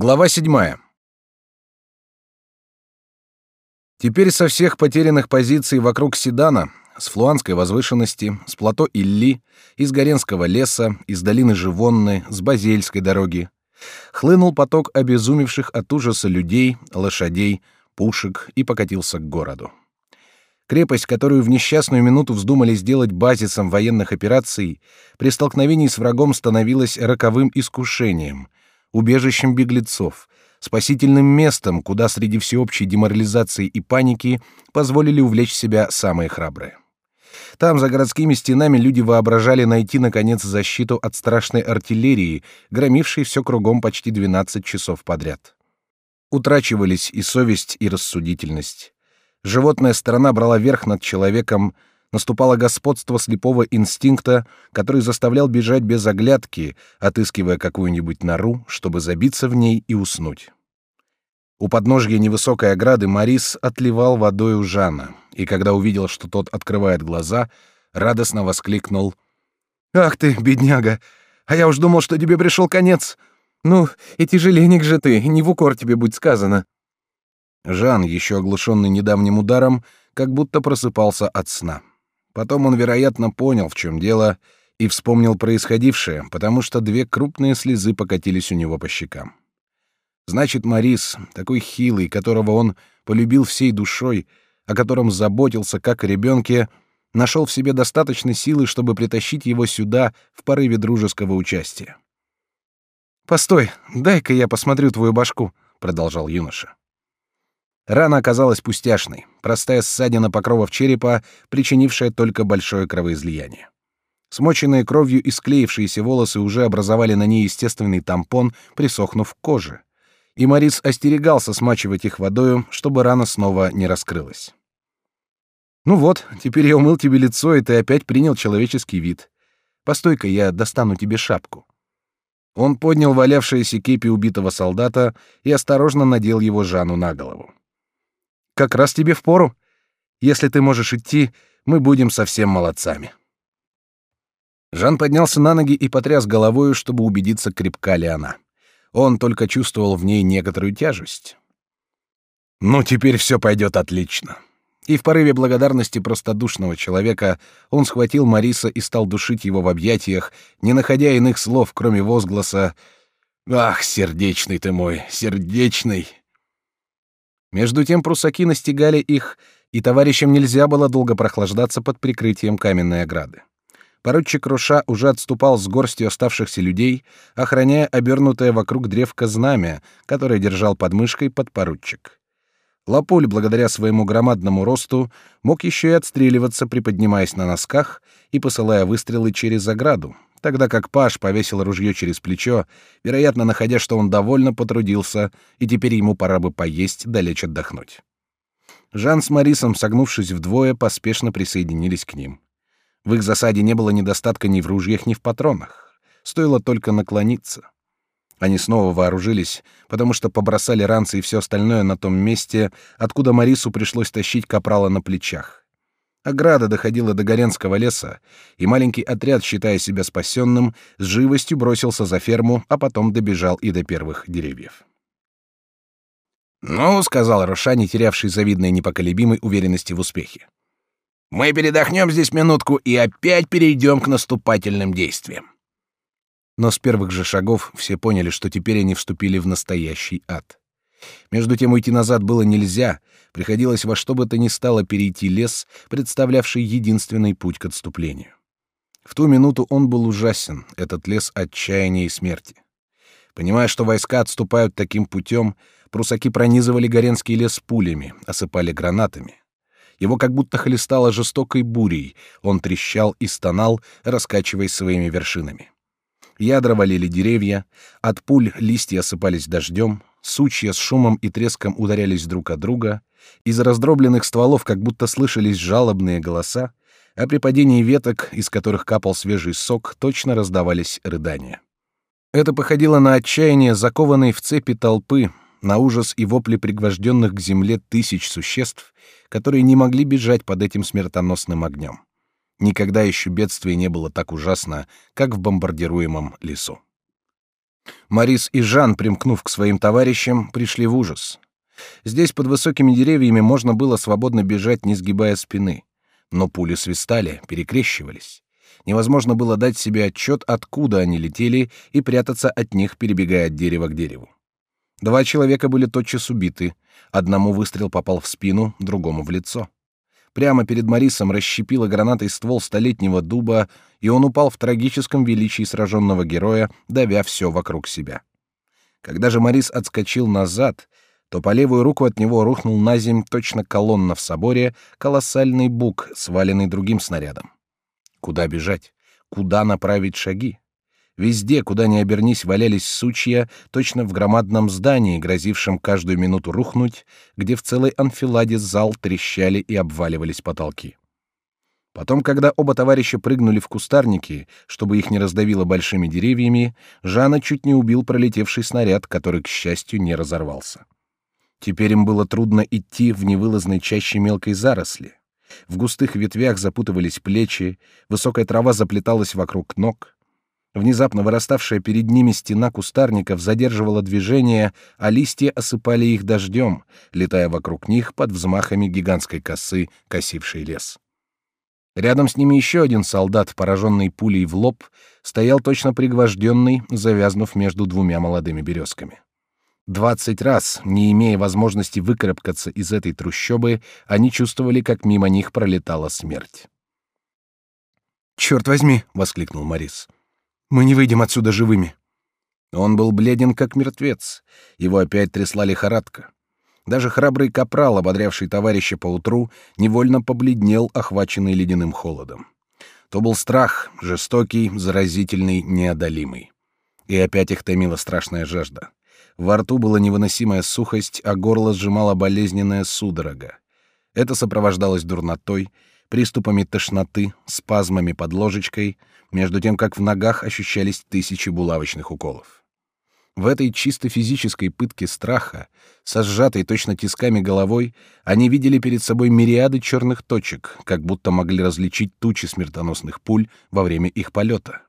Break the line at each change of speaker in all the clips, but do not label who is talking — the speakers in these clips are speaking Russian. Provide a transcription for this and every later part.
Глава седьмая. Теперь со всех потерянных позиций вокруг Седана, с Флуанской возвышенности, с плато Илли, из Горенского леса, из долины Живонны, с Базельской дороги, хлынул поток обезумевших от ужаса людей, лошадей, пушек и покатился к городу. Крепость, которую в несчастную минуту вздумали сделать базисом военных операций, при столкновении с врагом становилась роковым искушением, убежищем беглецов, спасительным местом, куда среди всеобщей деморализации и паники позволили увлечь себя самые храбрые. Там, за городскими стенами, люди воображали найти, наконец, защиту от страшной артиллерии, громившей все кругом почти 12 часов подряд. Утрачивались и совесть, и рассудительность. Животная сторона брала верх над человеком, наступало господство слепого инстинкта, который заставлял бежать без оглядки, отыскивая какую-нибудь нору, чтобы забиться в ней и уснуть. У подножья невысокой ограды Марис отливал водой у Жана, и когда увидел, что тот открывает глаза, радостно воскликнул «Ах ты, бедняга! А я уж думал, что тебе пришел конец! Ну, и тяжеленек же ты, не в укор тебе будь сказано!» Жан, еще оглушенный недавним ударом, как будто просыпался от сна. Потом он, вероятно, понял, в чем дело, и вспомнил происходившее, потому что две крупные слезы покатились у него по щекам. Значит, Марис, такой хилый, которого он полюбил всей душой, о котором заботился как о ребенке, нашел в себе достаточно силы, чтобы притащить его сюда в порыве дружеского участия. «Постой, дай-ка я посмотрю твою башку», — продолжал юноша. Рана оказалась пустяшной, простая ссадина покровов черепа, причинившая только большое кровоизлияние. Смоченные кровью и склеившиеся волосы уже образовали на ней естественный тампон, присохнув к коже. И Морис остерегался смачивать их водою, чтобы рана снова не раскрылась. «Ну вот, теперь я умыл тебе лицо, и ты опять принял человеческий вид. Постой-ка, я достану тебе шапку». Он поднял валявшиеся кепи убитого солдата и осторожно надел его Жану на голову. Как раз тебе в пору. Если ты можешь идти, мы будем совсем молодцами. Жан поднялся на ноги и потряс головою, чтобы убедиться, крепка ли она. Он только чувствовал в ней некоторую тяжесть. Ну, теперь все пойдет отлично. И в порыве благодарности простодушного человека он схватил Мариса и стал душить его в объятиях, не находя иных слов, кроме возгласа «Ах, сердечный ты мой, сердечный!» Между тем прусаки настигали их, и товарищам нельзя было долго прохлаждаться под прикрытием каменной ограды. Поручик Руша уже отступал с горстью оставшихся людей, охраняя обернутое вокруг древко знамя, которое держал под мышкой подпоручик. Лапуль, благодаря своему громадному росту, мог еще и отстреливаться, приподнимаясь на носках и посылая выстрелы через ограду, тогда как Паш повесил ружье через плечо, вероятно, находя, что он довольно потрудился, и теперь ему пора бы поесть да лечь отдохнуть. Жан с Марисом, согнувшись вдвое, поспешно присоединились к ним. В их засаде не было недостатка ни в ружьях, ни в патронах. Стоило только наклониться. Они снова вооружились, потому что побросали ранцы и все остальное на том месте, откуда Марису пришлось тащить капрала на плечах. Ограда доходила до Горенского леса, и маленький отряд, считая себя спасенным, с живостью бросился за ферму, а потом добежал и до первых деревьев. «Ну», — сказал Роша, не терявший завидной непоколебимой уверенности в успехе. «Мы передохнем здесь минутку и опять перейдем к наступательным действиям». Но с первых же шагов все поняли, что теперь они вступили в настоящий ад. Между тем уйти назад было нельзя, приходилось во что бы то ни стало перейти лес, представлявший единственный путь к отступлению. В ту минуту он был ужасен, этот лес отчаяния и смерти. Понимая, что войска отступают таким путем, прусаки пронизывали Горенский лес пулями, осыпали гранатами. Его как будто хлестало жестокой бурей, он трещал и стонал, раскачиваясь своими вершинами. Ядра валили деревья, от пуль листья осыпались дождем, сучья с шумом и треском ударялись друг о друга, из раздробленных стволов как будто слышались жалобные голоса, а при падении веток, из которых капал свежий сок, точно раздавались рыдания. Это походило на отчаяние закованной в цепи толпы, на ужас и вопли пригвожденных к земле тысяч существ, которые не могли бежать под этим смертоносным огнем. Никогда еще бедствие не было так ужасно, как в бомбардируемом лесу. Марис и Жан, примкнув к своим товарищам, пришли в ужас. Здесь под высокими деревьями можно было свободно бежать, не сгибая спины. Но пули свистали, перекрещивались. Невозможно было дать себе отчет, откуда они летели, и прятаться от них, перебегая от дерева к дереву. Два человека были тотчас убиты. Одному выстрел попал в спину, другому в лицо. Прямо перед Марисом расщепила гранатой ствол столетнего дуба, и он упал в трагическом величии сраженного героя, давя все вокруг себя. Когда же Марис отскочил назад, то по левую руку от него рухнул на земь точно колонна в соборе колоссальный бук, сваленный другим снарядом. Куда бежать? Куда направить шаги? Везде, куда ни обернись, валялись сучья, точно в громадном здании, грозившем каждую минуту рухнуть, где в целой анфиладе зал трещали и обваливались потолки. Потом, когда оба товарища прыгнули в кустарники, чтобы их не раздавило большими деревьями, Жана чуть не убил пролетевший снаряд, который, к счастью, не разорвался. Теперь им было трудно идти в невылазной чаще мелкой заросли. В густых ветвях запутывались плечи, высокая трава заплеталась вокруг ног. Внезапно выраставшая перед ними стена кустарников задерживала движение, а листья осыпали их дождем, летая вокруг них под взмахами гигантской косы, косившей лес. Рядом с ними еще один солдат, пораженный пулей в лоб, стоял точно пригвожденный, завязнув между двумя молодыми березками. Двадцать раз, не имея возможности выкарабкаться из этой трущобы, они чувствовали, как мимо них пролетала смерть.
«Черт возьми!» — воскликнул Морис. «Мы не выйдем отсюда живыми!»
Он был бледен, как мертвец. Его опять трясла лихорадка. Даже храбрый капрал, ободрявший товарища поутру, невольно побледнел, охваченный ледяным холодом. То был страх, жестокий, заразительный, неодолимый. И опять их томила страшная жажда. Во рту была невыносимая сухость, а горло сжимала болезненная судорога. Это сопровождалось дурнотой, приступами тошноты, спазмами под ложечкой, между тем как в ногах ощущались тысячи булавочных уколов. В этой чисто физической пытке страха, со сжатой точно тисками головой, они видели перед собой мириады черных точек, как будто могли различить тучи смертоносных пуль во время их полета.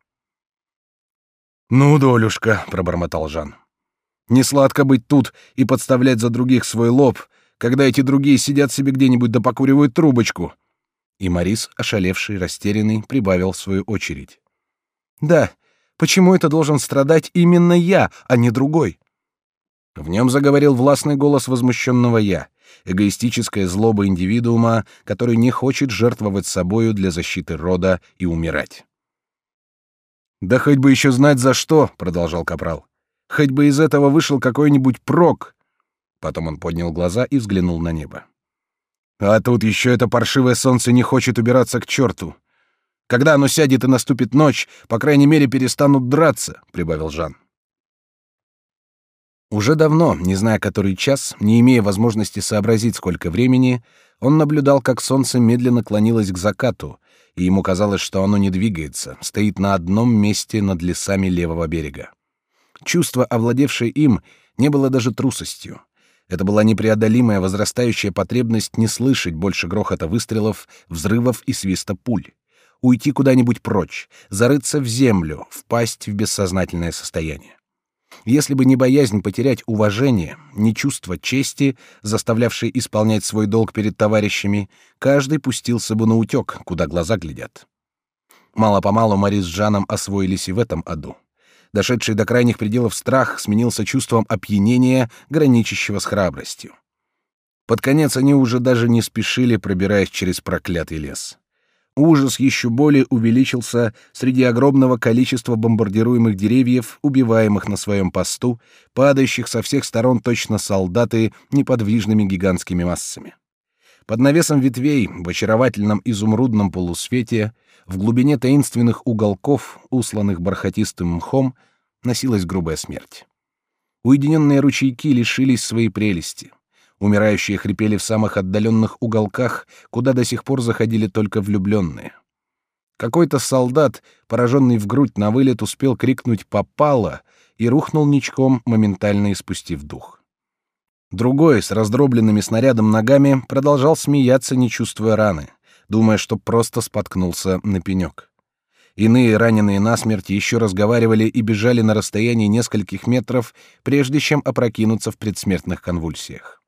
«Ну, долюшка», — пробормотал Жан. Не сладко быть тут и подставлять за других свой лоб, когда эти другие сидят себе где-нибудь да покуривают трубочку.
И Морис, ошалевший, растерянный, прибавил в свою очередь.
Да, почему это должен страдать именно я, а не другой?
В нем заговорил властный голос возмущенного я, эгоистическая злоба индивидуума, который не хочет жертвовать собою для защиты рода и умирать.
Да хоть бы еще знать за что, продолжал капрал. Хоть бы из этого вышел какой-нибудь прок.
Потом он поднял глаза и взглянул на небо.
А тут еще это паршивое солнце не хочет убираться к черту. Когда оно сядет и наступит ночь, по крайней мере, перестанут драться, прибавил Жан.
Уже давно, не зная который час, не имея возможности сообразить, сколько времени, он наблюдал, как солнце медленно клонилось к закату, и ему казалось, что оно не двигается, стоит на одном месте над лесами левого берега. Чувство, овладевшее им, не было даже трусостью. Это была непреодолимая возрастающая потребность не слышать больше грохота выстрелов, взрывов и свиста пуль. Уйти куда-нибудь прочь, зарыться в землю, впасть в бессознательное состояние. Если бы не боязнь потерять уважение, не чувство чести, заставлявшее исполнять свой долг перед товарищами, каждый пустился бы на утек, куда глаза глядят. Мало-помалу Мари с Жаном освоились и в этом аду дошедший до крайних пределов страх сменился чувством опьянения, граничащего с храбростью. Под конец они уже даже не спешили, пробираясь через проклятый лес. Ужас еще более увеличился среди огромного количества бомбардируемых деревьев, убиваемых на своем посту, падающих со всех сторон точно солдаты неподвижными гигантскими массами. Под навесом ветвей, в очаровательном изумрудном полусвете, в глубине таинственных уголков, усланных бархатистым мхом, носилась грубая смерть. Уединенные ручейки лишились своей прелести. Умирающие хрипели в самых отдаленных уголках, куда до сих пор заходили только влюбленные. Какой-то солдат, пораженный в грудь на вылет, успел крикнуть «попало» и рухнул ничком, моментально испустив дух. Другой, с раздробленными снарядом ногами, продолжал смеяться, не чувствуя раны думая, что просто споткнулся на пенек. Иные, раненые насмерть, еще разговаривали и бежали на расстоянии нескольких метров, прежде чем опрокинуться в предсмертных конвульсиях.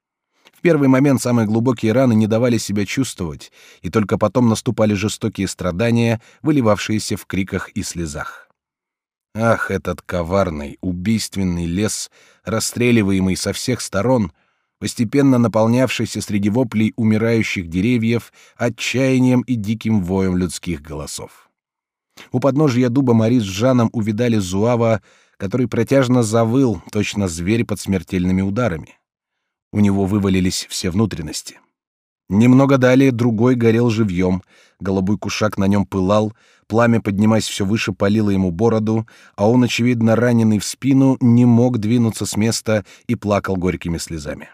В первый момент самые глубокие раны не давали себя чувствовать, и только потом наступали жестокие страдания, выливавшиеся в криках и слезах. Ах, этот коварный, убийственный лес, расстреливаемый со всех сторон, постепенно наполнявшийся среди воплей умирающих деревьев отчаянием и диким воем людских голосов. У подножия дуба Мари с Жаном увидали Зуава, который протяжно завыл, точно зверь под смертельными ударами. У него вывалились все внутренности. Немного далее другой горел живьем, голубой кушак на нем пылал, пламя, поднимаясь все выше, палило ему бороду, а он, очевидно, раненый в спину, не мог двинуться с места и плакал горькими слезами.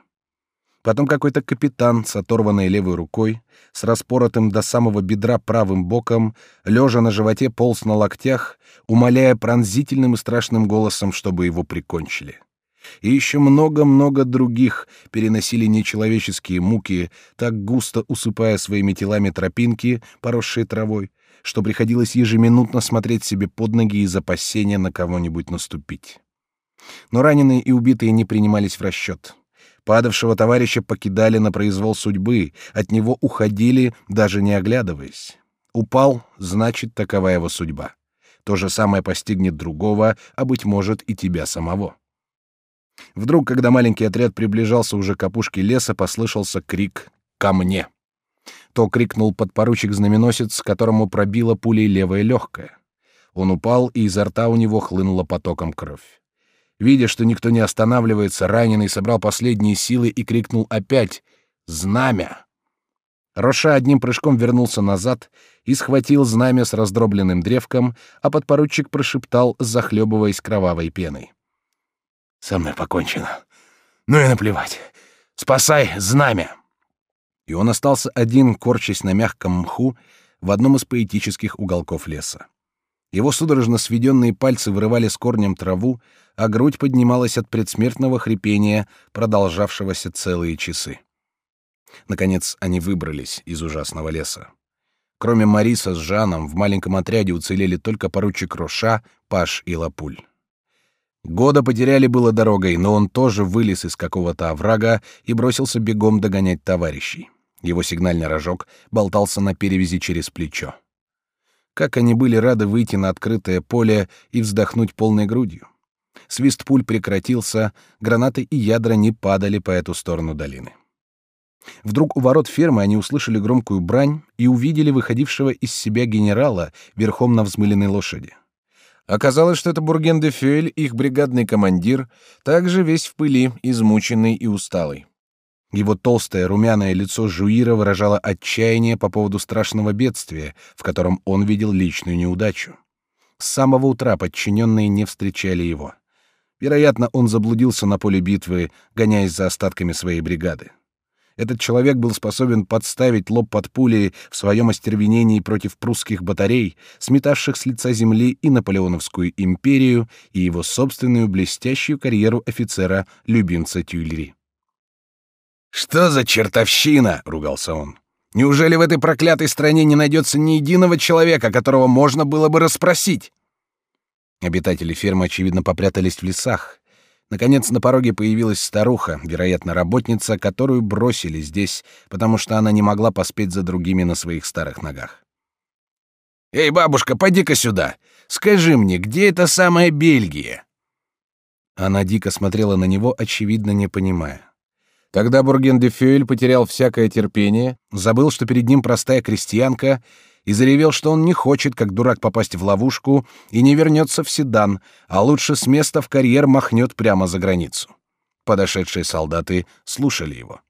Потом какой-то капитан с оторванной левой рукой, с распоротым до самого бедра правым боком, лежа на животе, полз на локтях, умоляя пронзительным и страшным голосом, чтобы его прикончили. И еще много-много других переносили нечеловеческие муки, так густо усыпая своими телами тропинки, поросшие травой, что приходилось ежеминутно смотреть себе под ноги из опасения на кого-нибудь наступить. Но раненые и убитые не принимались в расчет. Падавшего товарища покидали на произвол судьбы, от него уходили, даже не оглядываясь. Упал, значит, такова его судьба. То же самое постигнет другого, а, быть может, и тебя самого. Вдруг, когда маленький отряд приближался уже к опушке леса, послышался крик «Ко мне!». То крикнул подпоручик-знаменосец, которому пробило пулей левое легкое. Он упал, и изо рта у него хлынула потоком кровь. Видя, что никто не останавливается, раненый собрал последние силы и крикнул опять «Знамя!». Роша одним прыжком вернулся назад и схватил знамя с раздробленным древком, а подпоручик прошептал, захлебываясь кровавой пеной. «Со мной покончено. Ну и наплевать. Спасай знамя!» И он остался один, корчась на мягком мху в одном из поэтических уголков леса. Его судорожно сведенные пальцы вырывали с корнем траву, а грудь поднималась от предсмертного хрипения, продолжавшегося целые часы. Наконец они выбрались из ужасного леса. Кроме Мариса с Жаном в маленьком отряде уцелели только поручик Роша, Паш и Лапуль. Года потеряли было дорогой, но он тоже вылез из какого-то оврага и бросился бегом догонять товарищей. Его сигнальный рожок болтался на перевязи через плечо. Как они были рады выйти на открытое поле и вздохнуть полной грудью. Свист пуль прекратился, гранаты и ядра не падали по эту сторону долины. Вдруг у ворот фермы они услышали громкую брань и увидели выходившего из себя генерала верхом на взмыленной лошади. Оказалось, что это Бурген де Фюэль, их бригадный командир, также весь в пыли, измученный и усталый. Его толстое румяное лицо Жуира выражало отчаяние по поводу страшного бедствия, в котором он видел личную неудачу. С самого утра подчиненные не встречали его. Вероятно, он заблудился на поле битвы, гоняясь за остатками своей бригады. Этот человек был способен подставить лоб под пули в своем остервенении против прусских батарей, сметавших с лица земли и Наполеоновскую империю, и его собственную блестящую карьеру офицера-любимца Тюильри.
«Что за чертовщина?» — ругался он. «Неужели в этой проклятой стране не найдется ни единого человека, которого можно было бы расспросить?»
Обитатели фермы, очевидно, попрятались в лесах. Наконец на пороге появилась старуха, вероятно, работница, которую бросили здесь, потому что она не могла поспеть за другими на своих старых ногах.
«Эй, бабушка, поди-ка сюда! Скажи мне, где эта самая Бельгия?»
Она дико смотрела на него, очевидно, не понимая. Тогда Бурген де Фюэль потерял всякое терпение, забыл, что перед ним простая крестьянка, и заревел, что он не хочет, как дурак, попасть в ловушку и не вернется в Седан, а лучше с места в карьер махнет прямо за границу. Подошедшие солдаты слушали его.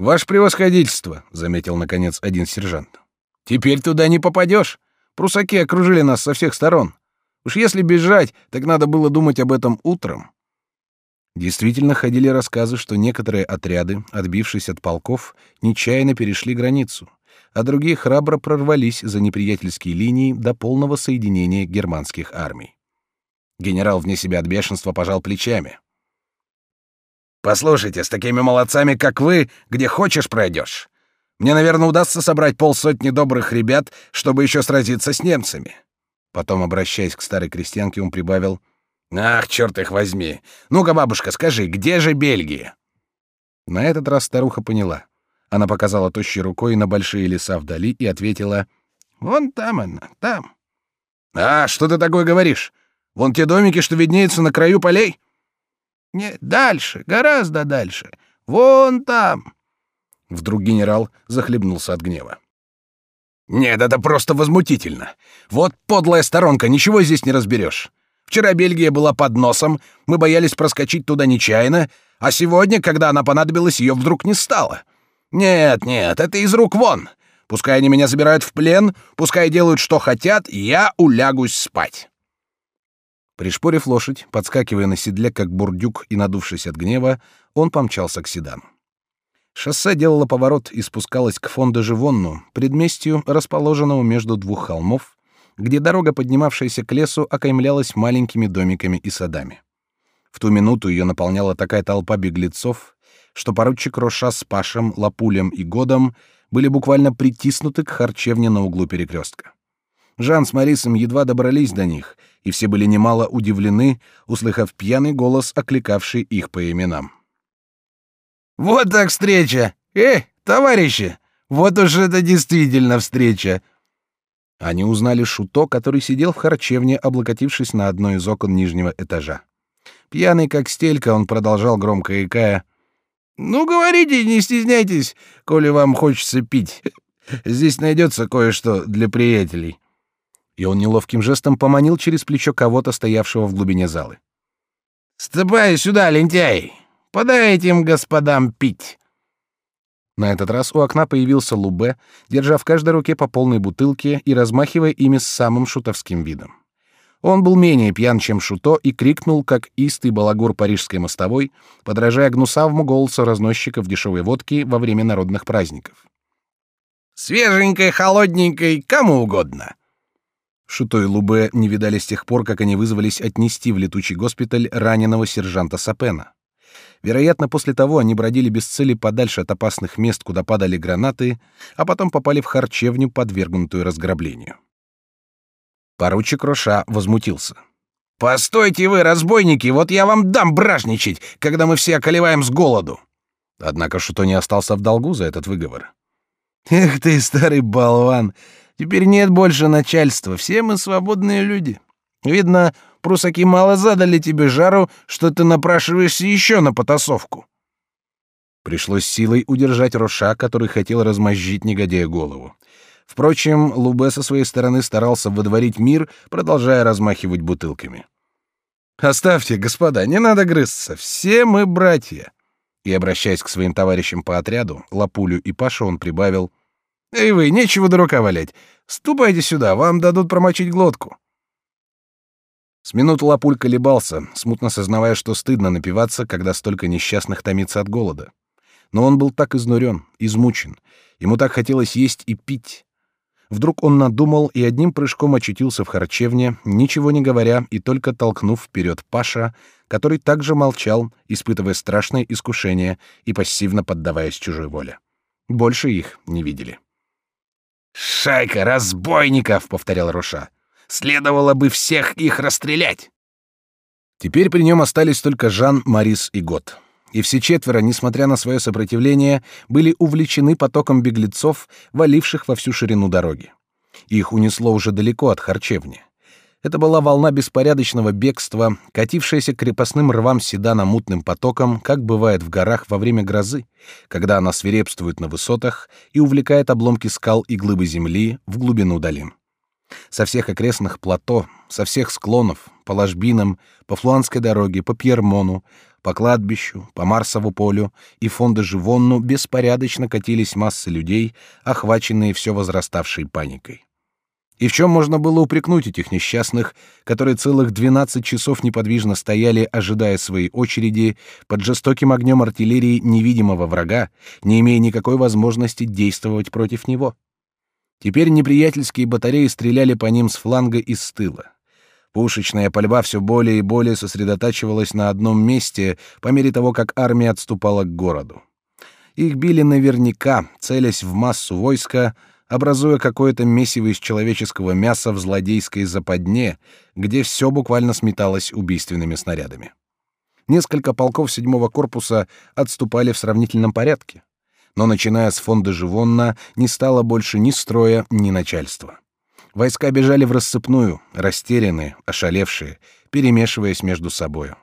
«Ваше превосходительство», — заметил, наконец, один сержант. «Теперь туда не попадешь. Прусаки окружили нас со всех сторон. Уж если бежать, так надо было думать об этом утром.
Действительно ходили рассказы, что некоторые отряды, отбившись от полков, нечаянно перешли границу, а другие храбро прорвались за неприятельские линии до полного соединения германских армий. Генерал вне себя от бешенства пожал плечами.
«Послушайте, с такими молодцами, как вы, где хочешь пройдешь. Мне, наверное, удастся собрать полсотни добрых ребят, чтобы еще сразиться с немцами. Потом, обращаясь к старой крестьянке, он прибавил: "Ах, черт их возьми! Ну-ка, бабушка, скажи, где же Бельгия?" На этот раз старуха поняла. Она показала тощей рукой на большие леса вдали и ответила: "Вон там она, там". А что ты такое говоришь? Вон те домики, что виднеются на краю полей? Не, дальше, гораздо дальше. Вон там. Вдруг генерал захлебнулся от гнева. Нет, это просто возмутительно. Вот подлая сторонка, ничего здесь не разберешь. Вчера Бельгия была под носом, мы боялись проскочить туда нечаянно, а сегодня, когда она понадобилась, ее вдруг не стало. Нет, нет, это из рук вон. Пускай они меня забирают в плен, пускай делают что хотят, я улягусь спать. Пришпорив лошадь, подскакивая на седле, как бурдюк и надувшись от гнева, он помчался к седану. Шоссе делало поворот и спускалось к фонду Живонну, предместью, расположенному между двух холмов, где дорога, поднимавшаяся к лесу, окаймлялась маленькими домиками и садами. В ту минуту ее наполняла такая толпа беглецов, что поручик Роша с Пашем, Лапулем и Годом были буквально притиснуты к харчевне на углу перекрестка. Жан с Марисом едва добрались до них, и все были немало удивлены, услыхав пьяный голос, окликавший их по именам. «Вот так встреча! Эй, товарищи! Вот уж это действительно встреча!» Они узнали Шуто, который сидел в харчевне, облокотившись на одно из окон нижнего этажа. Пьяный как стелька, он продолжал громко икая. «Ну, говорите, не стесняйтесь, коли вам хочется пить. Здесь найдется кое-что для приятелей» и он неловким жестом поманил через плечо кого-то, стоявшего в глубине залы. «Ступай сюда, лентяй! Подай этим господам пить!» На этот раз у окна появился Лубе, держа в каждой руке по полной бутылке и размахивая ими с самым шутовским видом. Он был менее пьян, чем Шуто, и крикнул, как истый балагур парижской мостовой, подражая гнусавому голосу разносчиков дешевой водки во время народных праздников. «Свеженькой, холодненькой, кому угодно!» Шуто и Лубе не видали с тех пор, как они вызвались отнести в летучий госпиталь раненого сержанта Сапена. Вероятно, после того они бродили без цели подальше от опасных мест, куда падали гранаты, а потом попали в харчевню, подвергнутую разграблению. Поручик Роша возмутился. «Постойте вы, разбойники, вот я вам дам бражничать, когда мы все околеваем с голоду!» Однако Шуто не остался в долгу за этот выговор. «Эх ты, старый болван! Теперь нет больше начальства, все мы свободные люди. Видно, прусаки мало задали тебе жару, что ты напрашиваешься еще на потасовку. Пришлось силой удержать Роша, который хотел размозжить негодяя голову. Впрочем, Лубе со своей стороны старался выдворить мир, продолжая размахивать бутылками. «Оставьте, господа, не надо грызться, все мы братья». И, обращаясь к своим товарищам по отряду, Лапулю и Пашу, он прибавил — Эй вы, нечего дурака валять. Ступайте сюда, вам дадут промочить глотку. С минуту Лапуль колебался, смутно сознавая, что стыдно напиваться, когда столько несчастных томится от голода. Но он был так изнурен, измучен, ему так хотелось есть и пить. Вдруг он надумал и одним прыжком очутился в харчевне, ничего не говоря и только толкнув вперед Паша, который также молчал, испытывая страшное искушение и пассивно поддаваясь чужой воле. Больше их не видели. «Шайка разбойников!» — повторял Руша. «Следовало бы всех их расстрелять!» Теперь при нем остались только Жан, Марис и Гот. И все четверо, несмотря на свое сопротивление, были увлечены потоком беглецов, валивших во всю ширину дороги. Их унесло уже далеко от харчевни. Это была волна беспорядочного бегства, катившаяся к крепостным рвам седана мутным потоком, как бывает в горах во время грозы, когда она свирепствует на высотах и увлекает обломки скал и глыбы земли в глубину долин. Со всех окрестных плато, со всех склонов, по ложбинам, по Флуанской дороге, по Пьермону, по кладбищу, по Марсову полю и фонду Живонну беспорядочно катились массы людей, охваченные все возраставшей паникой. И в чем можно было упрекнуть этих несчастных, которые целых двенадцать часов неподвижно стояли, ожидая своей очереди, под жестоким огнем артиллерии невидимого врага, не имея никакой возможности действовать против него? Теперь неприятельские батареи стреляли по ним с фланга и с тыла. Пушечная пальба все более и более сосредотачивалась на одном месте по мере того, как армия отступала к городу.
Их били наверняка, целясь в массу войска, образуя какое-то месиво из человеческого мяса в злодейской западне, где все буквально сметалось убийственными снарядами. Несколько полков седьмого корпуса отступали в сравнительном порядке, но начиная с фонда Живонна не стало больше ни строя, ни начальства. Войска бежали в рассыпную, растерянные, ошалевшие, перемешиваясь между собою.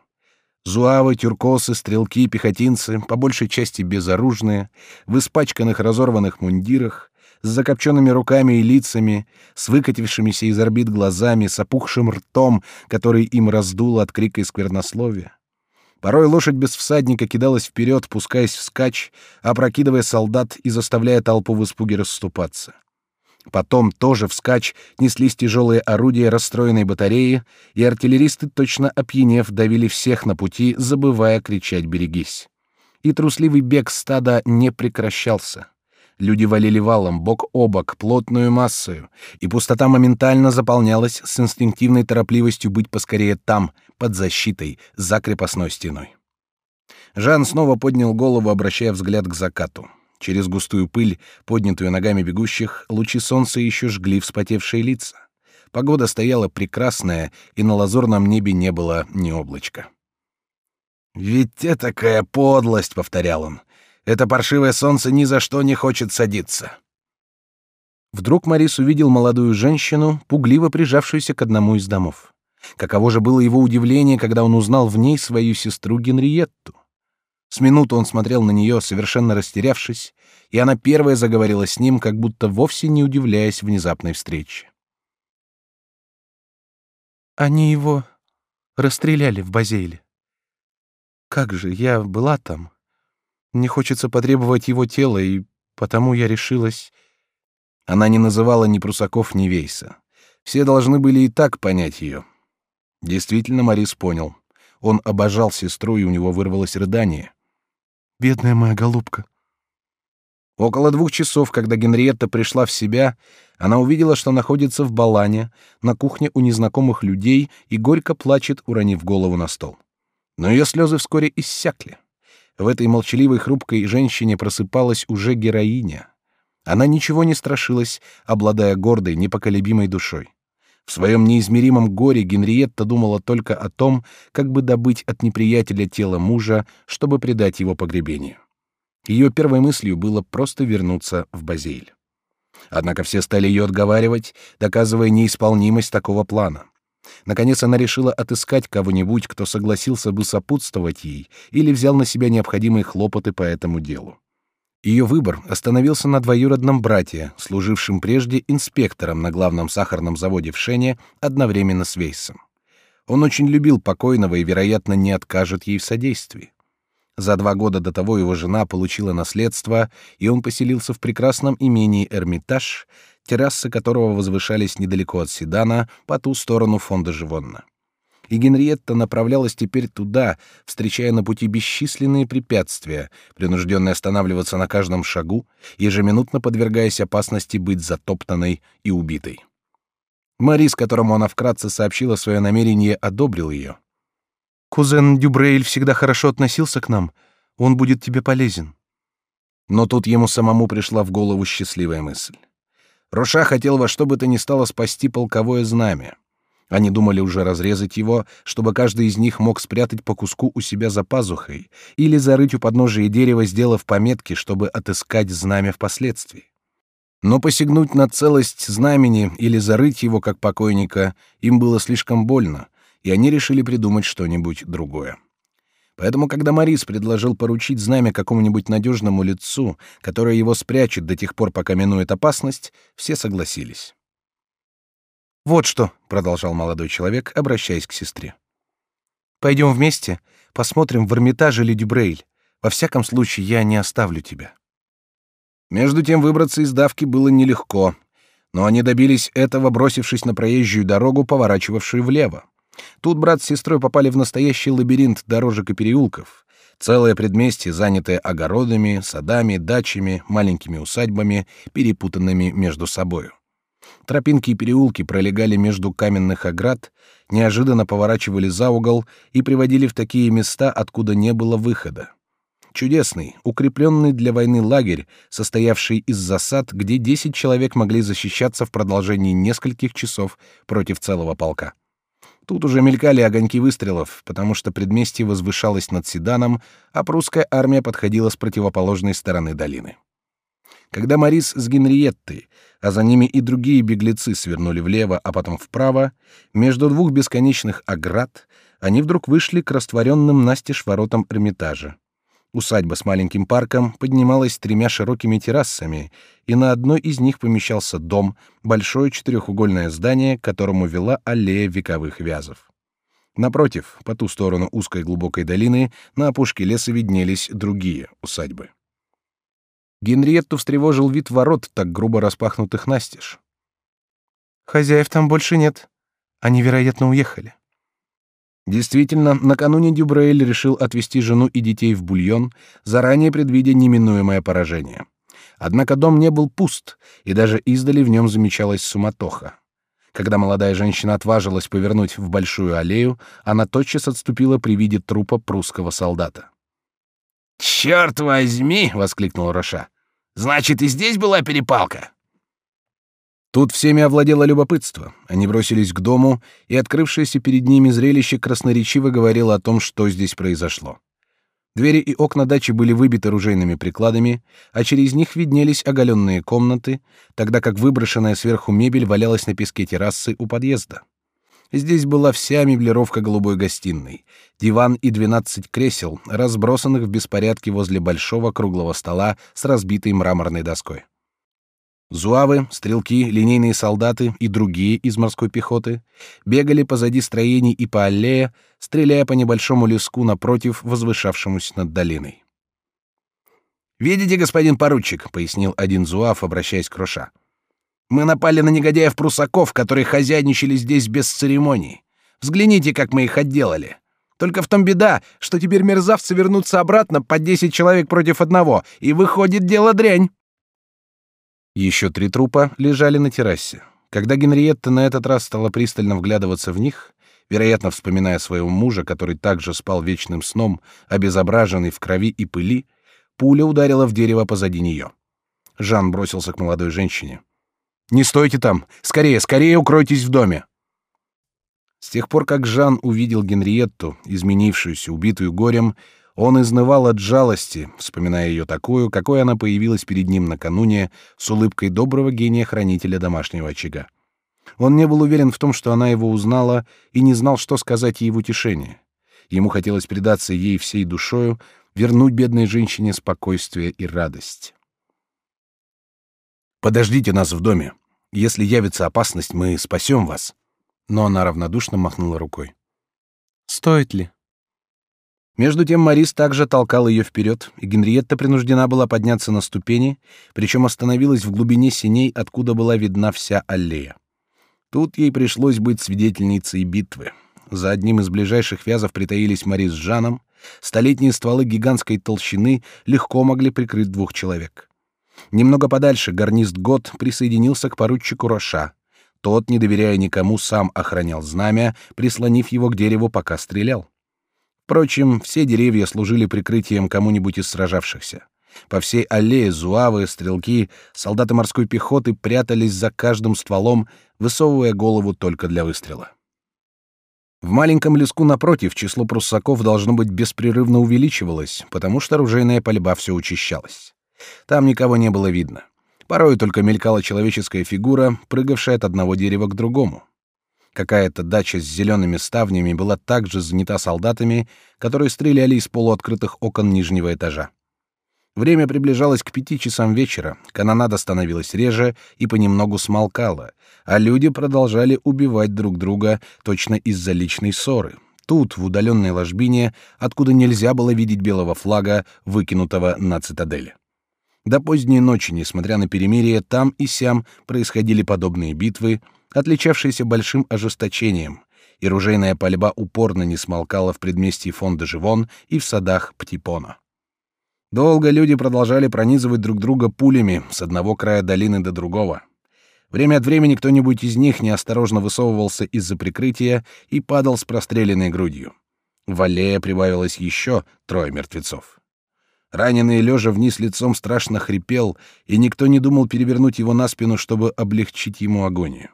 Зуавы, тюркосы, стрелки, пехотинцы, по большей части безоружные, в испачканных разорванных мундирах, с закопченными руками и лицами, с выкатившимися из орбит глазами, с опухшим ртом, который им раздуло от крика и сквернословия. Порой лошадь без всадника кидалась вперед, пускаясь вскачь, опрокидывая солдат и заставляя толпу в испуге расступаться. Потом тоже вскачь неслись тяжелые орудия расстроенной батареи, и артиллеристы, точно опьянев, давили всех на пути, забывая кричать «берегись». И трусливый бег стада не прекращался. Люди валили валом, бок о бок, плотную массою, и пустота моментально заполнялась с инстинктивной торопливостью быть поскорее там, под защитой, за крепостной стеной. Жан снова поднял голову, обращая взгляд к закату. Через густую пыль, поднятую ногами бегущих, лучи солнца еще жгли вспотевшие лица. Погода стояла прекрасная, и на лазурном небе не было ни облачка. «Ведь это такая подлость!» — повторял он. Это паршивое солнце ни за что не хочет садиться. Вдруг Марис увидел молодую женщину, пугливо прижавшуюся к одному из домов. Каково же было его удивление, когда он узнал в ней свою сестру Генриетту. С минуту он смотрел на нее, совершенно растерявшись, и она первая заговорила с ним, как будто вовсе не удивляясь внезапной встрече.
Они его расстреляли в Базейле. Как же я была там. Мне хочется потребовать его тела, и потому я решилась.
Она не называла ни Прусаков, ни Вейса. Все должны были и так понять ее. Действительно, Марис понял. Он обожал сестру, и у него вырвалось рыдание.
Бедная моя голубка.
Около двух часов, когда Генриетта пришла в себя, она увидела, что находится в Балане, на кухне у незнакомых людей и горько плачет, уронив голову на стол. Но ее слезы вскоре иссякли. В этой молчаливой хрупкой женщине просыпалась уже героиня. Она ничего не страшилась, обладая гордой, непоколебимой душой. В своем неизмеримом горе Генриетта думала только о том, как бы добыть от неприятеля тело мужа, чтобы предать его погребению. Ее первой мыслью было просто вернуться в Базиль. Однако все стали ее отговаривать, доказывая неисполнимость такого плана. Наконец она решила отыскать кого-нибудь, кто согласился бы сопутствовать ей или взял на себя необходимые хлопоты по этому делу. Ее выбор остановился на двоюродном брате, служившем прежде инспектором на главном сахарном заводе в Шене одновременно с Вейсом. Он очень любил покойного и, вероятно, не откажет ей в содействии. За два года до того его жена получила наследство, и он поселился в прекрасном имении Эрмитаж, террасы которого возвышались недалеко от Седана, по ту сторону фонда Живонна. И Генриетта направлялась теперь туда, встречая на пути бесчисленные препятствия, принужденная останавливаться на каждом шагу, ежеминутно подвергаясь опасности быть затоптанной и убитой. Марис, которому она вкратце сообщила свое намерение, одобрил ее.
«Кузен Дюбрейль всегда хорошо относился к нам. Он будет тебе полезен».
Но тут ему самому пришла в голову счастливая мысль. Роша хотел во что бы то ни стало спасти полковое знамя. Они думали уже разрезать его, чтобы каждый из них мог спрятать по куску у себя за пазухой или зарыть у подножия дерева, сделав пометки, чтобы отыскать знамя впоследствии. Но посягнуть на целость знамени или зарыть его как покойника им было слишком больно, и они решили придумать что-нибудь другое. Поэтому, когда Морис предложил поручить знамя какому-нибудь надежному лицу, которое его спрячет до тех пор, пока минует опасность, все согласились.
«Вот что», — продолжал молодой человек, обращаясь к сестре. «Пойдем вместе, посмотрим в Эрмитаже или Дюбрейль. Во всяком случае, я не оставлю тебя».
Между тем выбраться из давки было нелегко, но они добились этого, бросившись на проезжую дорогу, поворачивавшую влево. Тут брат с сестрой попали в настоящий лабиринт дорожек и переулков. Целое предместье, занятое огородами, садами, дачами, маленькими усадьбами, перепутанными между собою. Тропинки и переулки пролегали между каменных оград, неожиданно поворачивали за угол и приводили в такие места, откуда не было выхода. чудесный, укрепленный для войны лагерь, состоявший из засад, где 10 человек могли защищаться в продолжении нескольких часов против целого полка. Тут уже мелькали огоньки выстрелов, потому что предместье возвышалось над Седаном, а прусская армия подходила с противоположной стороны долины. Когда Морис с Генриеттой, а за ними и другие беглецы свернули влево, а потом вправо, между двух бесконечных оград, они вдруг вышли к растворенным настежь воротам Эрмитажа. Усадьба с маленьким парком поднималась тремя широкими террасами, и на одной из них помещался дом, большое четырехугольное здание, к которому вела аллея вековых вязов. Напротив, по ту сторону узкой глубокой долины, на опушке леса виднелись другие усадьбы. Генриетту встревожил вид ворот, так грубо распахнутых настежь.
«Хозяев там больше нет. Они, вероятно, уехали».
Действительно, накануне Дюбрейль решил отвезти жену и детей в бульон, заранее предвидя неминуемое поражение. Однако дом не был пуст, и даже издали в нем замечалась суматоха. Когда молодая женщина отважилась повернуть в большую аллею, она тотчас отступила при виде трупа прусского солдата.
«Черт возьми!» — воскликнул Роша. «Значит, и здесь была перепалка?»
Тут всеми овладело любопытство. Они бросились к дому, и открывшееся перед ними зрелище красноречиво говорило о том, что здесь произошло. Двери и окна дачи были выбиты ружейными прикладами, а через них виднелись оголенные комнаты, тогда как выброшенная сверху мебель валялась на песке террасы у подъезда. Здесь была вся меблировка голубой гостиной, диван и двенадцать кресел, разбросанных в беспорядке возле большого круглого стола с разбитой мраморной доской. Зуавы, стрелки, линейные солдаты и другие из морской пехоты бегали позади строений и по аллее, стреляя по небольшому леску напротив, возвышавшемуся над долиной.
«Видите, господин поручик», — пояснил один зуав, обращаясь к Роша. «Мы напали на негодяев-прусаков, которые хозяйничали здесь без церемоний. Взгляните, как мы их отделали. Только в том беда, что теперь мерзавцы вернутся обратно по десять человек против одного, и выходит дело дрянь».
Еще три трупа лежали на террасе. Когда Генриетта на этот раз стала пристально вглядываться в них, вероятно, вспоминая своего мужа, который также спал вечным сном, обезображенный в крови и пыли, пуля ударила в дерево позади нее. Жан бросился к молодой женщине. «Не стойте там! Скорее, скорее укройтесь в доме!» С тех пор, как Жан увидел Генриетту, изменившуюся, убитую горем, он изнывал от жалости, вспоминая ее такую, какой она появилась перед ним накануне с улыбкой доброго гения-хранителя домашнего очага. Он не был уверен в том, что она его узнала, и не знал, что сказать ей в утешение. Ему хотелось предаться ей всей душою, вернуть бедной женщине спокойствие и радость. «Подождите нас в доме. Если явится опасность, мы спасем вас». Но она равнодушно махнула рукой.
«Стоит ли?»
Между тем Марис также толкал ее вперед, и Генриетта принуждена была подняться на ступени, причем остановилась в глубине синей, откуда была видна вся аллея. Тут ей пришлось быть свидетельницей битвы. За одним из ближайших вязов притаились Марис с Жаном. Столетние стволы гигантской толщины легко могли прикрыть двух человек. Немного подальше гарнист Гот присоединился к поручику Роша. Тот, не доверяя никому, сам охранял знамя, прислонив его к дереву, пока стрелял. Впрочем, все деревья служили прикрытием кому-нибудь из сражавшихся. По всей аллее зуавы, стрелки, солдаты морской пехоты прятались за каждым стволом, высовывая голову только для выстрела. В маленьком леску напротив число пруссаков должно быть беспрерывно увеличивалось, потому что оружейная пальба все учащалась. Там никого не было видно. Порой только мелькала человеческая фигура, прыгавшая от одного дерева к другому. Какая-то дача с зелеными ставнями была также занята солдатами, которые стреляли из полуоткрытых окон нижнего этажа. Время приближалось к пяти часам вечера, канонада становилась реже и понемногу смолкала, а люди продолжали убивать друг друга точно из-за личной ссоры. Тут, в удаленной ложбине, откуда нельзя было видеть белого флага, выкинутого на цитадели. До поздней ночи, несмотря на перемирие, там и сям происходили подобные битвы, отличавшиеся большим ожесточением, и ружейная пальба упорно не смолкала в предместье фонда Живон и в садах Птипона. Долго люди продолжали пронизывать друг друга пулями с одного края долины до другого. Время от времени кто-нибудь из них неосторожно высовывался из-за прикрытия и падал с простреленной грудью. В аллее прибавилось еще трое мертвецов. Раненый лежа вниз лицом страшно хрипел, и никто не думал перевернуть его на спину, чтобы облегчить ему агонию.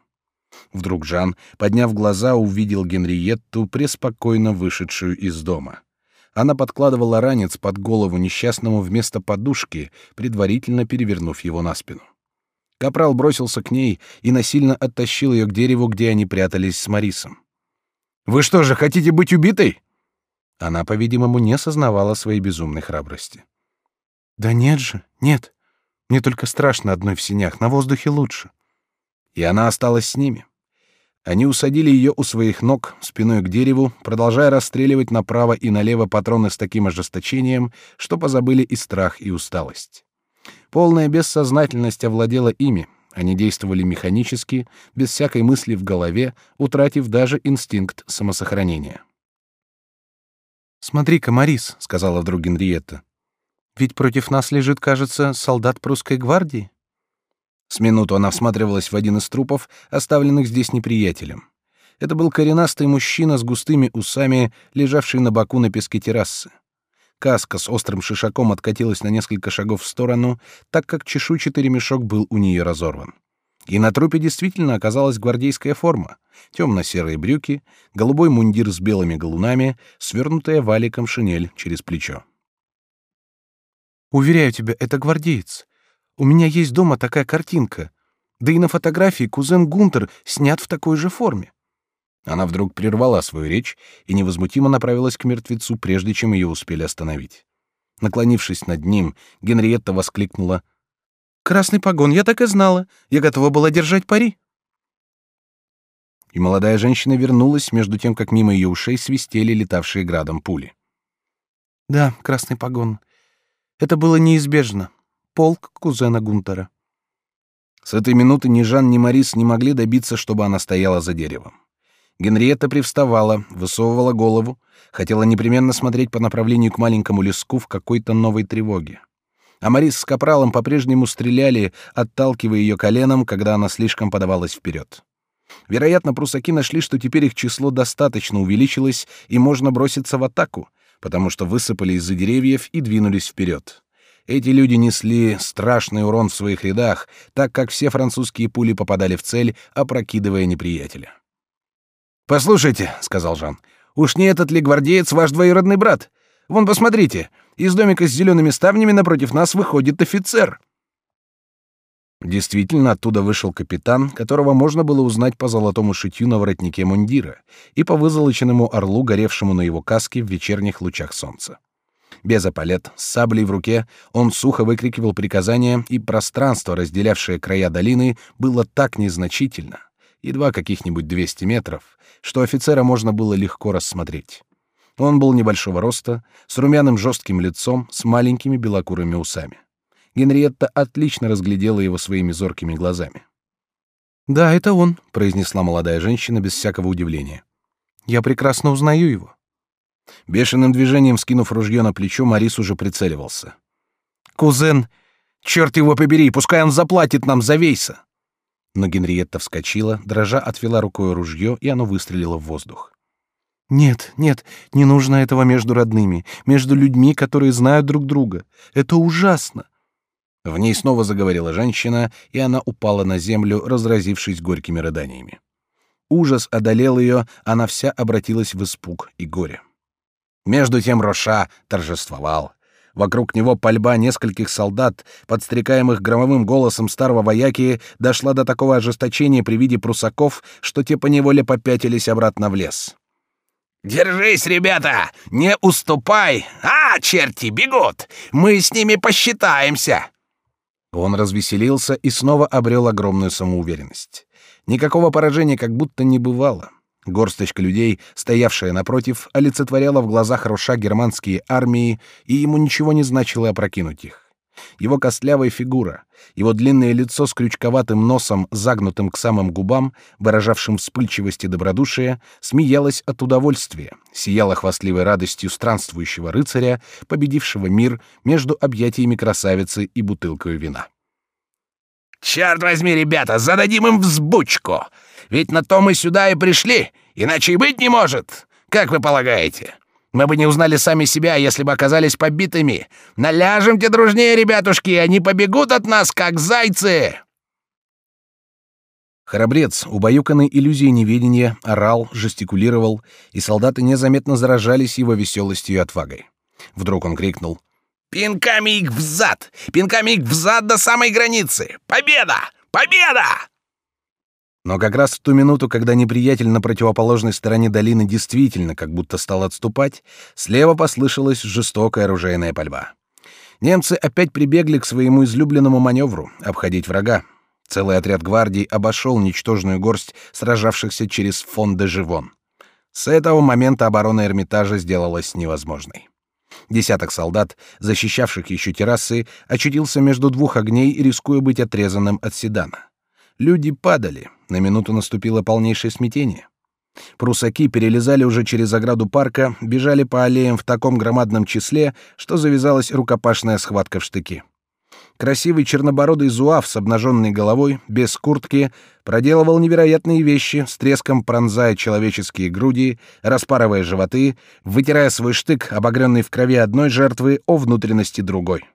Вдруг Жан, подняв глаза, увидел Генриетту, преспокойно вышедшую из дома. Она подкладывала ранец под голову несчастному вместо подушки, предварительно перевернув его на спину. Капрал бросился к ней и насильно оттащил ее к дереву, где они прятались с Марисом. «Вы что же, хотите быть убитой?» Она, по-видимому, не сознавала своей безумной храбрости.
«Да нет же, нет. Мне только страшно одной в синях, на воздухе лучше».
И она осталась с ними. Они усадили ее у своих ног, спиной к дереву, продолжая расстреливать направо и налево патроны с таким ожесточением, что позабыли и страх, и усталость. Полная бессознательность овладела ими. Они действовали механически, без всякой мысли в голове, утратив даже инстинкт самосохранения.
«Смотри-ка, Марис», — сказала вдруг Генриетта. «Ведь против нас лежит, кажется, солдат прусской гвардии».
С минуту она всматривалась в один из трупов, оставленных здесь неприятелем. Это был коренастый мужчина с густыми усами, лежавший на боку на песке террасы. Каска с острым шишаком откатилась на несколько шагов в сторону, так как чешуйчатый ремешок был у нее разорван. И на трупе действительно оказалась гвардейская форма: темно-серые брюки, голубой мундир с белыми галунами, свернутая валиком шинель через плечо.
Уверяю тебя, это гвардеец. У меня есть дома такая картинка. Да и на фотографии кузен Гунтер снят в такой же форме.
Она вдруг прервала свою речь и невозмутимо направилась к мертвецу, прежде чем ее успели остановить. Наклонившись над ним, Генриетта воскликнула: "Красный погон, я так и знала. Я готова была держать пари". И молодая женщина вернулась между тем, как мимо ее ушей свистели летавшие градом пули.
Да, красный погон. Это было неизбежно полк кузена Гунтера.
С этой минуты ни Жан, ни Марис не могли добиться, чтобы она стояла за деревом. Генриетта привставала, высовывала голову, хотела непременно смотреть по направлению к маленькому леску в какой-то новой тревоге. А Марис с Капралом по-прежнему стреляли, отталкивая ее коленом, когда она слишком подавалась вперед. Вероятно, прусаки нашли, что теперь их число достаточно увеличилось, и можно броситься в атаку, потому что высыпали из-за деревьев и двинулись вперед. Эти люди несли страшный урон в своих рядах, так как все французские пули попадали в цель, опрокидывая неприятеля. «Послушайте», — сказал Жан, — «уж не этот ли гвардеец ваш двоюродный брат? Вон, посмотрите, из домика с зелеными ставнями напротив нас выходит офицер». Действительно, оттуда вышел капитан, которого можно было узнать по золотому шитью на воротнике мундира и по вызолоченному орлу, горевшему на его каске в вечерних лучах солнца. Без эполет, с саблей в руке, он сухо выкрикивал приказания, и пространство, разделявшее края долины, было так незначительно, едва каких-нибудь 200 метров, что офицера можно было легко рассмотреть. Он был небольшого роста, с румяным жестким лицом, с маленькими белокурыми усами. Генриетта отлично разглядела его своими зоркими глазами.
«Да, это он», — произнесла молодая женщина без всякого удивления. «Я прекрасно узнаю его.
Бешеным движением скинув ружье на плечо, Марис уже прицеливался.
«Кузен, черт его побери, пускай он заплатит нам за Вейса!»
Но Генриетта вскочила, дрожа отвела рукой ружье, и оно выстрелило в воздух.
«Нет, нет, не нужно этого между родными, между людьми, которые знают друг друга. Это ужасно!»
В ней снова заговорила женщина, и она упала на землю, разразившись горькими рыданиями. Ужас одолел ее, она вся обратилась в испуг и горе. Между тем Роша торжествовал. Вокруг него пальба нескольких солдат, подстрекаемых громовым голосом старого вояки, дошла до такого ожесточения при виде прусаков, что те поневоле попятились обратно в лес.
«Держись, ребята! Не уступай! А, черти, бегут! Мы с ними посчитаемся!»
Он развеселился и снова обрел огромную самоуверенность. Никакого поражения как будто не бывало. Горсточка людей, стоявшая напротив, олицетворяла в глазах Роша германские армии, и ему ничего не значило опрокинуть их. Его костлявая фигура, его длинное лицо с крючковатым носом, загнутым к самым губам, выражавшим вспыльчивость и добродушие, смеялось от удовольствия, сияло хвастливой радостью странствующего рыцаря, победившего мир между объятиями красавицы и бутылкой вина.
«Черт возьми, ребята, зададим им взбучку! Ведь на то мы сюда и пришли, иначе и быть не может. Как вы полагаете? Мы бы не узнали сами себя, если бы оказались побитыми. Наляжемте дружнее, ребятушки, они побегут от нас, как зайцы!»
Храбрец, убаюканный иллюзией неведения, орал, жестикулировал, и солдаты незаметно заражались его веселостью и отвагой. Вдруг он крикнул
«Пинками их взад! Пинками их взад до самой границы! Победа! Победа!»
Но как раз в ту минуту, когда неприятель на противоположной стороне долины действительно как будто стал отступать, слева послышалась жестокая оружейная пальба. Немцы опять прибегли к своему излюбленному маневру — обходить врага, Целый отряд гвардии обошел ничтожную горсть сражавшихся через фон де Живон. С этого момента оборона Эрмитажа сделалась невозможной. Десяток солдат, защищавших еще террасы, очутился между двух огней, рискуя быть отрезанным от седана. Люди падали, на минуту наступило полнейшее смятение. Прусаки перелезали уже через ограду парка, бежали по аллеям в таком громадном числе, что завязалась рукопашная схватка в штыки. Красивый чернобородый зуав с обнаженной головой, без куртки, проделывал невероятные вещи, с треском пронзая человеческие груди, распарывая животы, вытирая свой штык, обогренный в крови одной жертвы, о внутренности другой.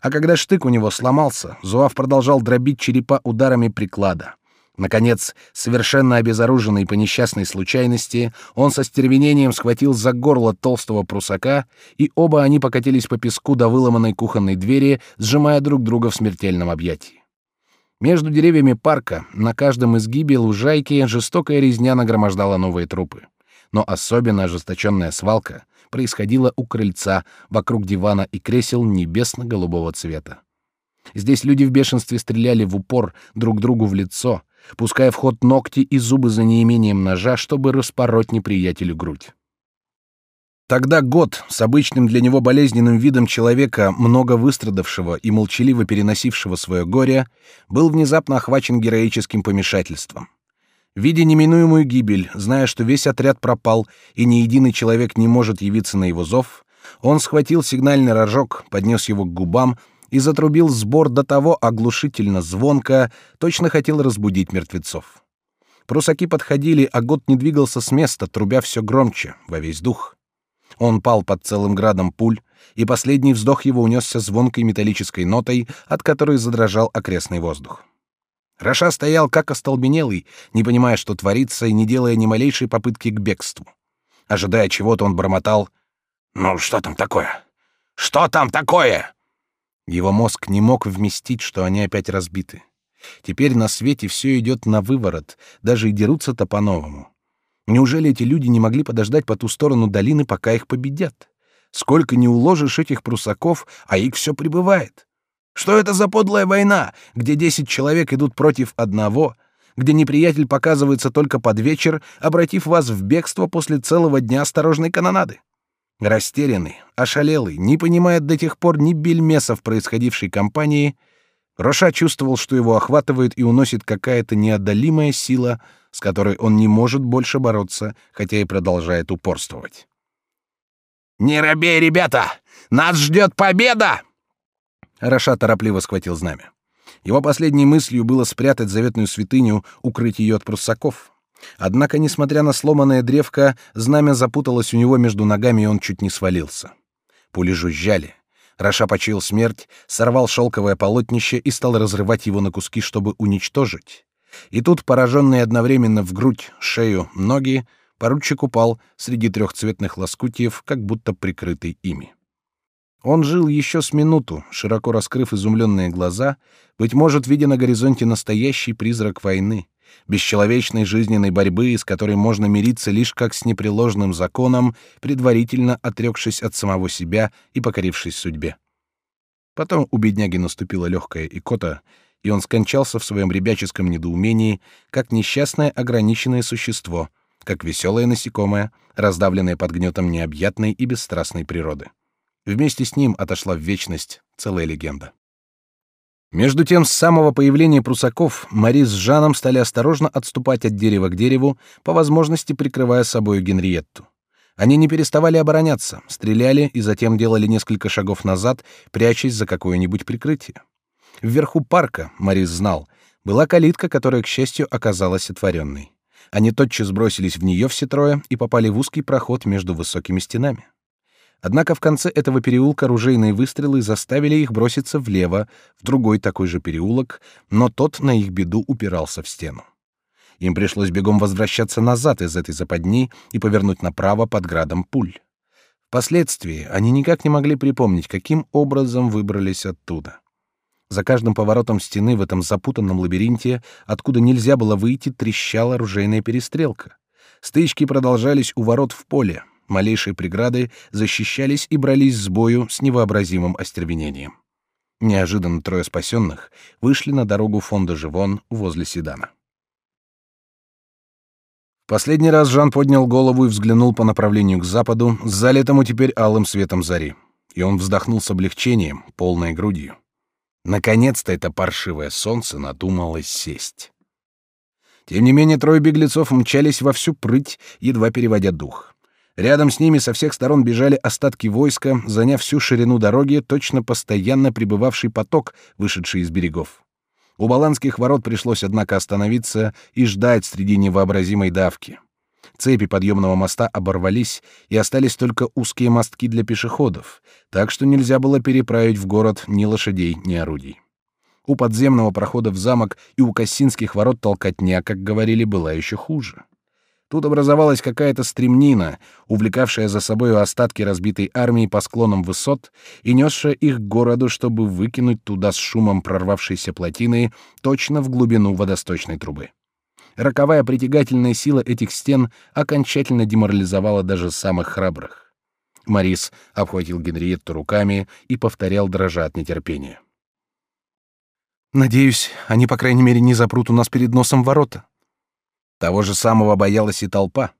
А когда штык у него сломался, зуав продолжал дробить черепа ударами приклада. Наконец, совершенно обезоруженный по несчастной случайности, он со стервенением схватил за горло толстого прусака, и оба они покатились по песку до выломанной кухонной двери, сжимая друг друга в смертельном объятии. Между деревьями парка, на каждом изгибе лужайки, жестокая резня нагромождала новые трупы. Но особенно ожесточенная свалка происходила у крыльца, вокруг дивана и кресел небесно-голубого цвета. Здесь люди в бешенстве стреляли в упор друг другу в лицо, пуская в ход ногти и зубы за неимением ножа, чтобы распороть неприятелю грудь. Тогда год с обычным для него болезненным видом человека, много выстрадавшего и молчаливо переносившего свое горе, был внезапно охвачен героическим помешательством. Видя неминуемую гибель, зная, что весь отряд пропал и ни единый человек не может явиться на его зов, он схватил сигнальный рожок, поднес его к губам и затрубил сбор до того оглушительно звонко, точно хотел разбудить мертвецов. Прусаки подходили, а год не двигался с места, трубя все громче, во весь дух. Он пал под целым градом пуль, и последний вздох его унесся звонкой металлической нотой, от которой задрожал окрестный воздух. Раша стоял как остолбенелый, не понимая, что творится, и не делая ни малейшей попытки к бегству. Ожидая чего-то, он бормотал «Ну, что там такое? Что там такое?» Его мозг не мог вместить, что они опять разбиты. Теперь на свете все идет на выворот, даже и дерутся-то по-новому. Неужели эти люди не могли подождать по ту сторону долины, пока их победят? Сколько не уложишь этих прусаков, а их все прибывает. Что это за подлая война, где десять человек идут против одного, где неприятель показывается только под вечер, обратив вас в бегство после целого дня осторожной канонады? Растерянный, ошалелый, не понимает до тех пор ни бельмеса в происходившей кампании, Роша чувствовал, что его охватывает и уносит какая-то неодолимая сила, с которой он не может больше бороться, хотя и продолжает упорствовать. «Не робей, ребята! Нас ждет победа!» Роша торопливо схватил знамя. Его последней мыслью было спрятать заветную святыню, укрыть ее от пруссаков. Однако, несмотря на сломанное древко, знамя запуталось у него между ногами, и он чуть не свалился. Пули жужжали. Раша почуял смерть, сорвал шелковое полотнище и стал разрывать его на куски, чтобы уничтожить. И тут, пораженный одновременно в грудь, шею, ноги, поручик упал среди трехцветных лоскутьев, как будто прикрытый ими. Он жил еще с минуту, широко раскрыв изумленные глаза, быть может, видя на горизонте настоящий призрак войны, бесчеловечной жизненной борьбы, с которой можно мириться лишь как с непреложным законом, предварительно отрекшись от самого себя и покорившись судьбе. Потом у бедняги наступила легкая икота, и он скончался в своем ребяческом недоумении, как несчастное ограниченное существо, как веселое насекомое, раздавленное под гнетом необъятной и бесстрастной природы. Вместе с ним отошла в вечность целая легенда. Между тем, с самого появления прусаков Мари с Жаном стали осторожно отступать от дерева к дереву, по возможности прикрывая собою Генриетту. Они не переставали обороняться, стреляли и затем делали несколько шагов назад, прячась за какое-нибудь прикрытие. Вверху парка, Морис знал, была калитка, которая, к счастью, оказалась отворенной. Они тотчас бросились в нее все трое и попали в узкий проход между высокими стенами. Однако в конце этого переулка оружейные выстрелы заставили их броситься влево, в другой такой же переулок, но тот на их беду упирался в стену. Им пришлось бегом возвращаться назад из этой западни и повернуть направо под градом пуль. Впоследствии они никак не могли припомнить, каким образом выбрались оттуда. За каждым поворотом стены в этом запутанном лабиринте, откуда нельзя было выйти, трещала оружейная перестрелка. Стычки продолжались у ворот в поле. Малейшие преграды защищались и брались с бою с невообразимым остервенением. Неожиданно трое спасенных вышли на дорогу фонда Живон возле Седана. Последний раз Жан поднял голову и взглянул по направлению к западу, залитому теперь алым светом зари. И он вздохнул с облегчением, полной грудью. Наконец-то это паршивое солнце надумалось сесть. Тем не менее, трое беглецов мчались во всю прыть, едва переводя дух. Рядом с ними со всех сторон бежали остатки войска, заняв всю ширину дороги, точно постоянно прибывавший поток, вышедший из берегов. У Баланских ворот пришлось, однако, остановиться и ждать среди невообразимой давки. Цепи подъемного моста оборвались, и остались только узкие мостки для пешеходов, так что нельзя было переправить в город ни лошадей, ни орудий. У подземного прохода в замок и у Кассинских ворот толкотня, как говорили, была еще хуже. Тут образовалась какая-то стремнина, увлекавшая за собой остатки разбитой армии по склонам высот и несшая их к городу, чтобы выкинуть туда с шумом прорвавшейся плотины точно в глубину водосточной трубы. Роковая притягательная сила этих стен окончательно деморализовала даже самых храбрых. Марис обхватил Генриетту руками и повторял, дрожа от нетерпения.
«Надеюсь, они, по крайней мере, не запрут у нас перед носом ворота».
Того же самого боялась и толпа.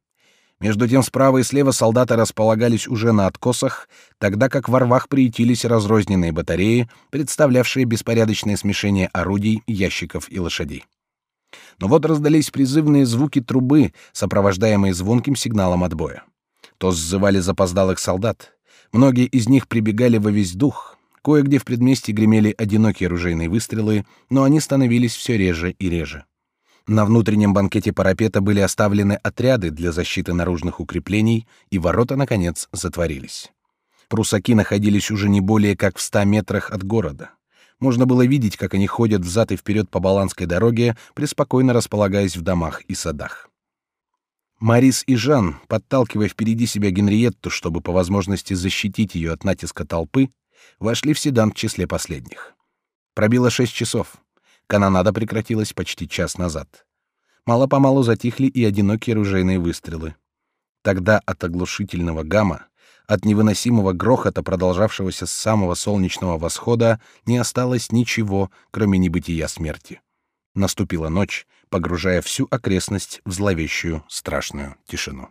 Между тем справа и слева солдаты располагались уже на откосах, тогда как во рвах приютились разрозненные батареи, представлявшие беспорядочное смешение орудий, ящиков и лошадей. Но вот раздались призывные звуки трубы, сопровождаемые звонким сигналом отбоя. То сзывали запоздалых солдат. Многие из них прибегали во весь дух. Кое-где в предместье гремели одинокие ружейные выстрелы, но они становились все реже и реже. На внутреннем банкете парапета были оставлены отряды для защиты наружных укреплений, и ворота, наконец, затворились. Прусаки находились уже не более как в ста метрах от города. Можно было видеть, как они ходят взад и вперед по Баланской дороге, преспокойно располагаясь в домах и садах. Марис и Жан, подталкивая впереди себя Генриетту, чтобы по возможности защитить ее от натиска толпы, вошли в седан в числе последних. Пробило шесть часов. Канонада прекратилась почти час назад. Мало-помалу затихли и одинокие ружейные выстрелы. Тогда от оглушительного гамма, от невыносимого грохота, продолжавшегося с самого солнечного восхода, не осталось ничего, кроме небытия смерти. Наступила ночь, погружая всю окрестность в зловещую, страшную тишину.